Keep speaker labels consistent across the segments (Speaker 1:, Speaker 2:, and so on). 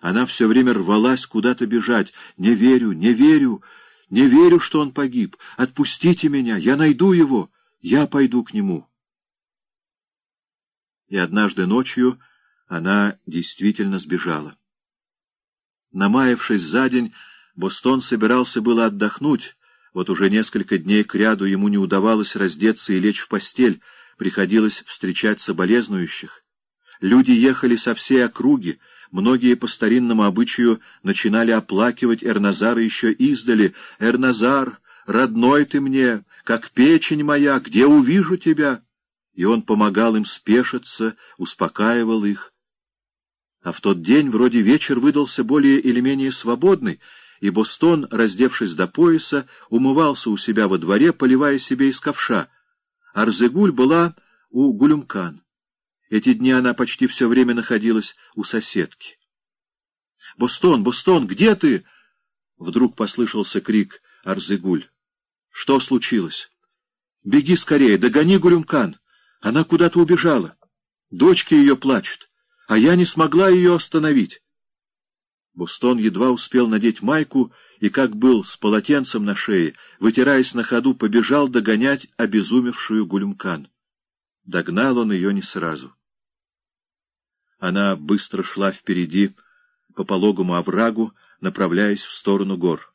Speaker 1: Она все время рвалась куда-то бежать. «Не верю, не верю, не верю, что он погиб. Отпустите меня, я найду его, я пойду к нему». И однажды ночью она действительно сбежала. Намаявшись за день, Бостон собирался было отдохнуть. Вот уже несколько дней кряду ему не удавалось раздеться и лечь в постель, приходилось встречать соболезнующих. Люди ехали со всей округи, многие по старинному обычаю начинали оплакивать Эрназара еще издали. «Эрназар, родной ты мне, как печень моя, где увижу тебя?» И он помогал им спешиться, успокаивал их. А в тот день вроде вечер выдался более или менее свободный, и Бостон, раздевшись до пояса, умывался у себя во дворе, поливая себе из ковша. Арзегуль была у Гулюмкан. Эти дни она почти все время находилась у соседки. «Бостон, Бостон, где ты?» Вдруг послышался крик Арзегуль. «Что случилось?» «Беги скорее, догони Гулюмкан. Она куда-то убежала. Дочки ее плачут, а я не смогла ее остановить». Бостон едва успел надеть майку и, как был с полотенцем на шее, вытираясь на ходу, побежал догонять обезумевшую Гулюмкан. Догнал он ее не сразу. Она быстро шла впереди, по пологому оврагу, направляясь в сторону гор.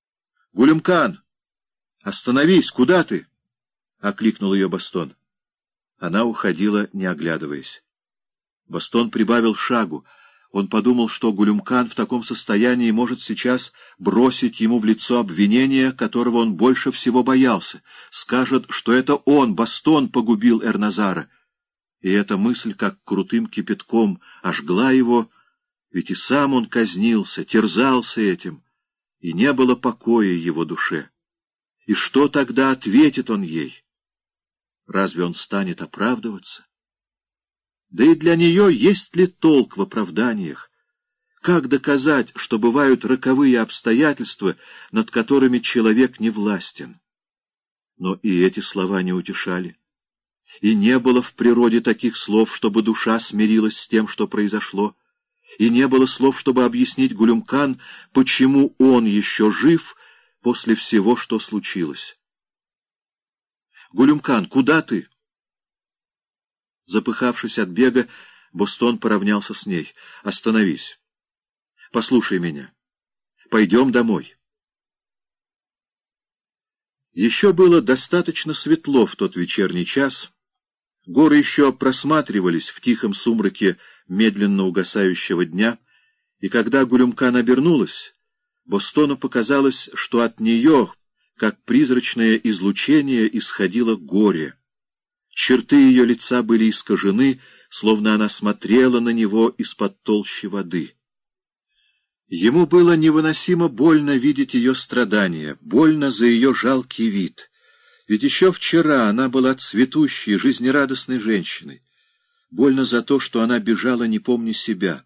Speaker 1: — Гулюмкан! Остановись! Куда ты? — окликнул ее Бастон. Она уходила, не оглядываясь. Бастон прибавил шагу — он подумал, что Гулюмкан в таком состоянии может сейчас бросить ему в лицо обвинение, которого он больше всего боялся. Скажет, что это он, Бастон, погубил Эрназара. И эта мысль, как крутым кипятком, ожгла его, ведь и сам он казнился, терзался этим, и не было покоя его душе. И что тогда ответит он ей? Разве он станет оправдываться? Да и для нее есть ли толк в оправданиях? Как доказать, что бывают роковые обстоятельства, над которыми человек не властен? Но и эти слова не утешали. И не было в природе таких слов, чтобы душа смирилась с тем, что произошло. И не было слов, чтобы объяснить Гулюмкан, почему он еще жив после всего, что случилось. «Гулюмкан, куда ты?» Запыхавшись от бега, Бостон поравнялся с ней. «Остановись. Послушай меня. Пойдем домой». Еще было достаточно светло в тот вечерний час. Горы еще просматривались в тихом сумраке медленно угасающего дня, и когда Гулюмкан обернулась, Бостону показалось, что от нее, как призрачное излучение, исходило горе — Черты ее лица были искажены, словно она смотрела на него из-под толщи воды. Ему было невыносимо больно видеть ее страдания, больно за ее жалкий вид. Ведь еще вчера она была цветущей, жизнерадостной женщиной. Больно за то, что она бежала, не помня себя,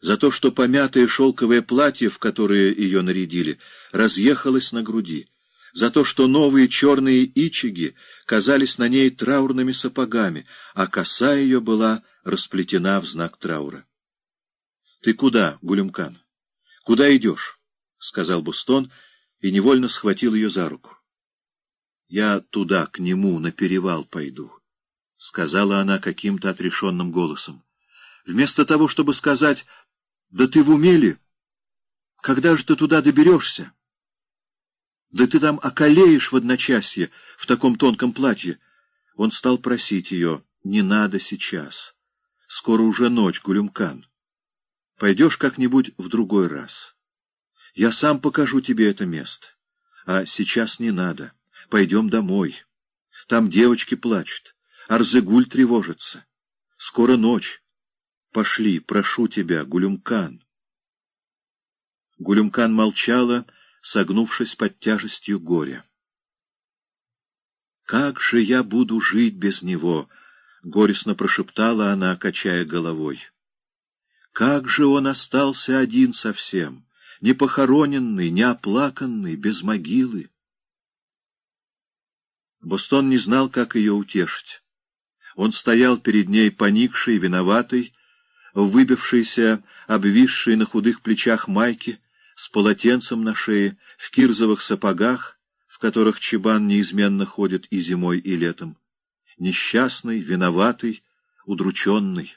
Speaker 1: за то, что помятое шелковое платье, в которое ее нарядили, разъехалось на груди за то, что новые черные ичиги казались на ней траурными сапогами, а коса ее была расплетена в знак траура. — Ты куда, Гулюмкан? Куда идешь? — сказал Бустон и невольно схватил ее за руку. — Я туда, к нему, на перевал пойду, — сказала она каким-то отрешенным голосом. Вместо того, чтобы сказать «Да ты в умели? Когда же ты туда доберешься?» Да ты там околеешь в одночасье в таком тонком платье. Он стал просить ее, не надо сейчас. Скоро уже ночь, Гулюмкан. Пойдешь как-нибудь в другой раз. Я сам покажу тебе это место. А сейчас не надо. Пойдем домой. Там девочки плачут. Арзегуль тревожится. Скоро ночь. Пошли, прошу тебя, Гулюмкан. Гулюмкан молчала, согнувшись под тяжестью горя. «Как же я буду жить без него?» — горестно прошептала она, качая головой. «Как же он остался один совсем, не похороненный, не оплаканный, без могилы?» Бостон не знал, как ее утешить. Он стоял перед ней поникший, виноватый, в выбившейся, обвисшей на худых плечах майке, с полотенцем на шее, в кирзовых сапогах, в которых чебан неизменно ходит и зимой, и летом. Несчастный, виноватый, удрученный.